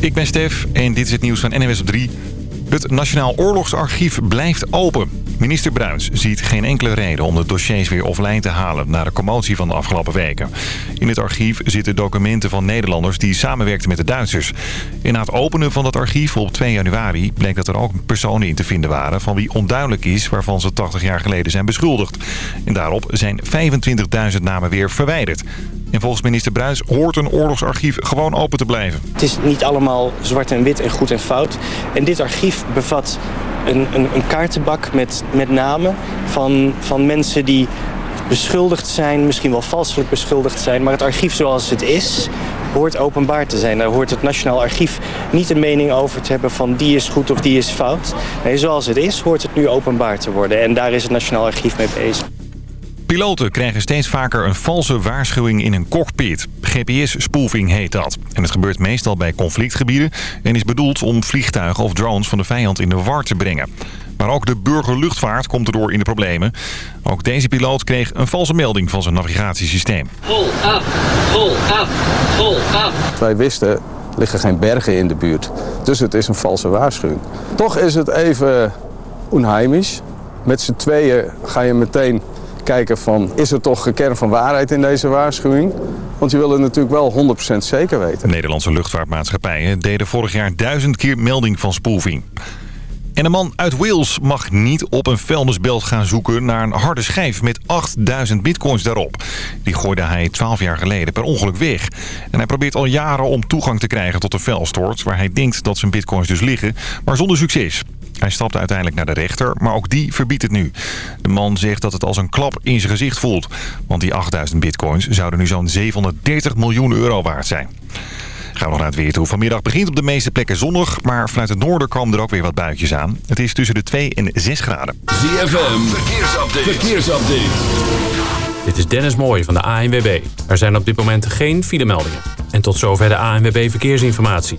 Ik ben Stef en dit is het nieuws van NWS op 3. Het Nationaal Oorlogsarchief blijft open. Minister Bruins ziet geen enkele reden om de dossiers weer offline te halen... na de commotie van de afgelopen weken. In het archief zitten documenten van Nederlanders die samenwerkten met de Duitsers. En na het openen van dat archief op 2 januari... bleek dat er ook personen in te vinden waren van wie onduidelijk is... waarvan ze 80 jaar geleden zijn beschuldigd. En daarop zijn 25.000 namen weer verwijderd. En volgens minister Bruins hoort een oorlogsarchief gewoon open te blijven. Het is niet allemaal zwart en wit en goed en fout. En dit archief bevat een, een, een kaartenbak met, met namen van, van mensen die beschuldigd zijn, misschien wel valselijk beschuldigd zijn. Maar het archief zoals het is, hoort openbaar te zijn. Daar hoort het Nationaal Archief niet een mening over te hebben van die is goed of die is fout. Nee, zoals het is, hoort het nu openbaar te worden. En daar is het Nationaal Archief mee bezig. Piloten krijgen steeds vaker een valse waarschuwing in een cockpit. GPS-spoofing heet dat. En het gebeurt meestal bij conflictgebieden... en is bedoeld om vliegtuigen of drones van de vijand in de war te brengen. Maar ook de burgerluchtvaart komt erdoor in de problemen. Ook deze piloot kreeg een valse melding van zijn navigatiesysteem. Pull up, pull up, pull up. Wij wisten, liggen geen bergen in de buurt. Dus het is een valse waarschuwing. Toch is het even onheimisch. Met z'n tweeën ga je meteen kijken van... is er toch een kern van waarheid in deze waarschuwing? Want je wil het natuurlijk wel 100% zeker weten. Nederlandse luchtvaartmaatschappijen deden vorig jaar duizend keer melding van spoofing. En een man uit Wales mag niet op een vuilnisbelt gaan zoeken naar een harde schijf met 8000 bitcoins daarop. Die gooide hij 12 jaar geleden per ongeluk weg. En hij probeert al jaren om toegang te krijgen tot de vuilstort waar hij denkt dat zijn bitcoins dus liggen, maar zonder succes. Hij stapte uiteindelijk naar de rechter, maar ook die verbiedt het nu. De man zegt dat het als een klap in zijn gezicht voelt. Want die 8000 bitcoins zouden nu zo'n 730 miljoen euro waard zijn. Gaan we nog naar het weer toe. Vanmiddag begint op de meeste plekken zonnig, maar vanuit het noorden komen er ook weer wat buitjes aan. Het is tussen de 2 en 6 graden. ZFM, verkeersupdate. verkeersupdate. Dit is Dennis Mooij van de ANWB. Er zijn op dit moment geen filemeldingen. En tot zover de ANWB Verkeersinformatie.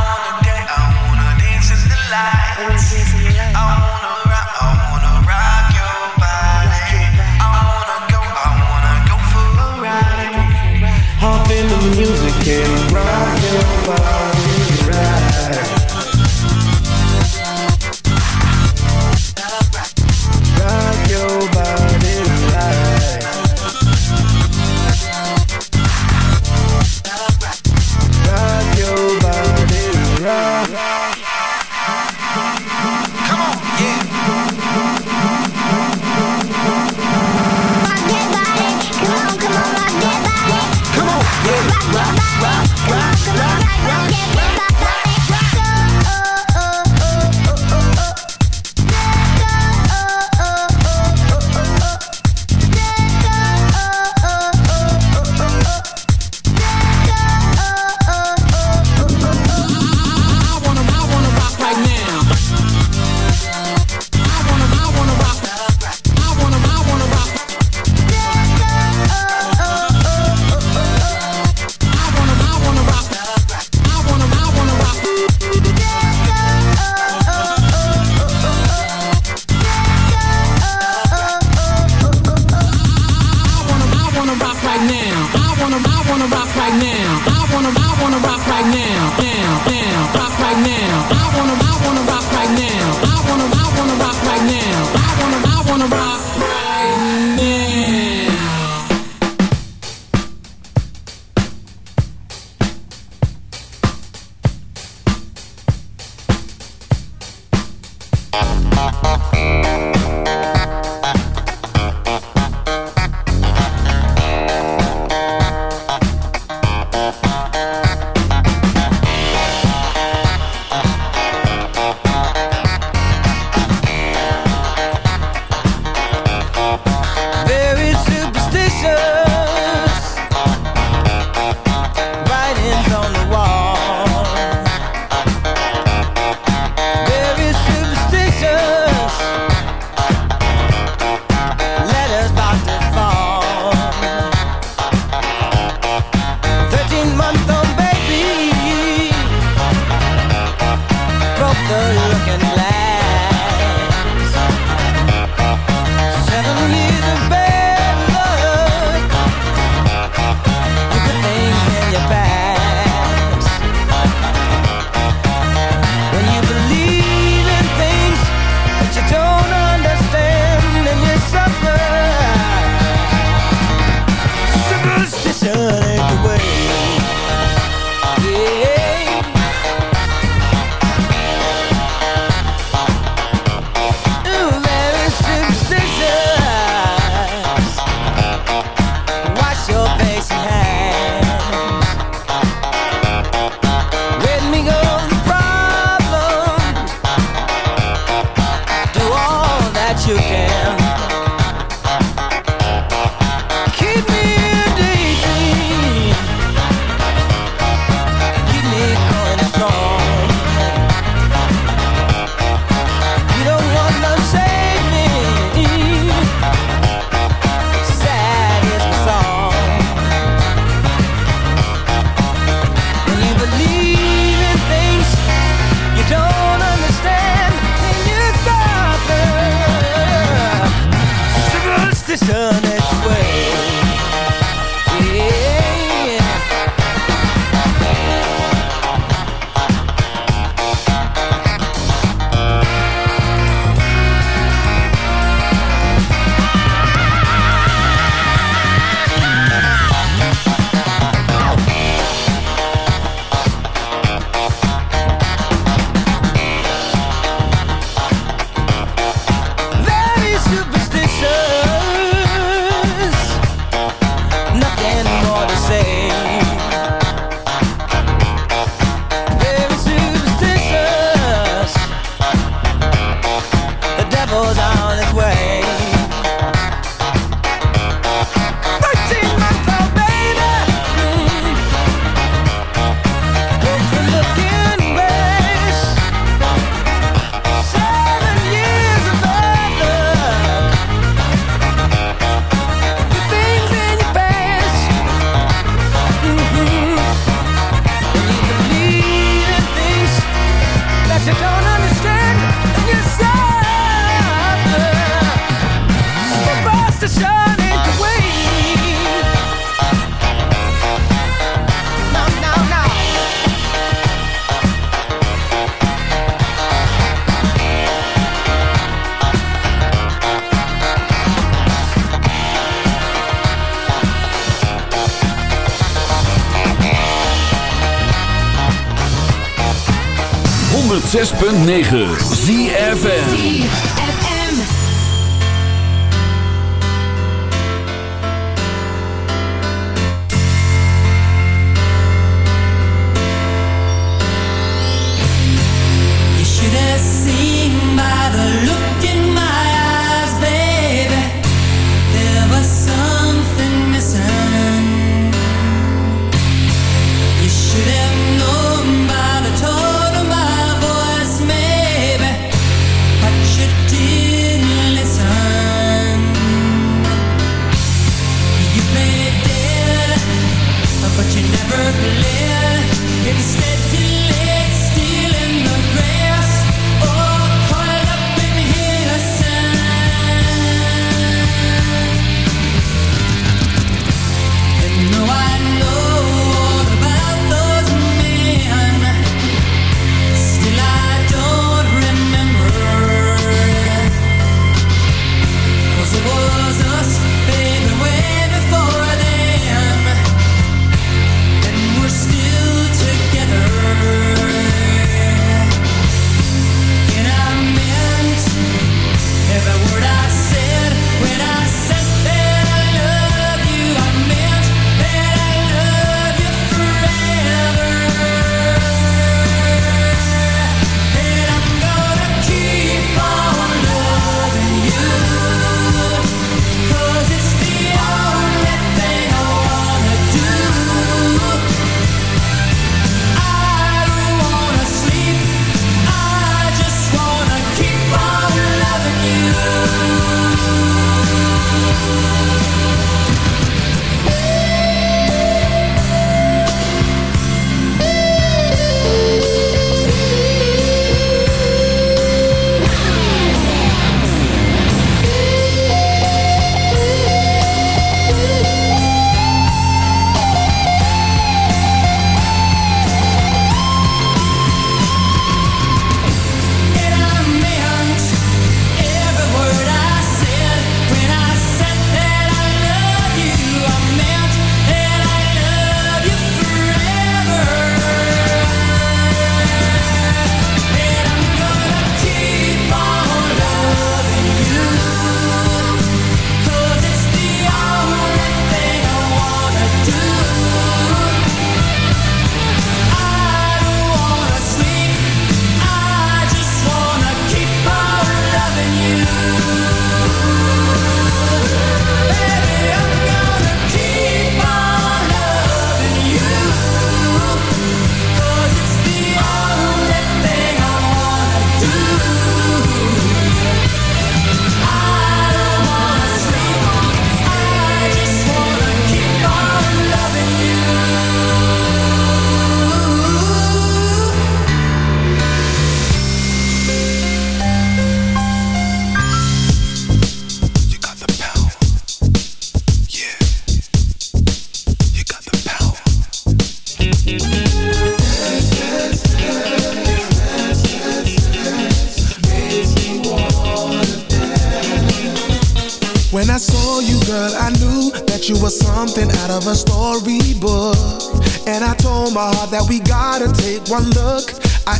6.9. instead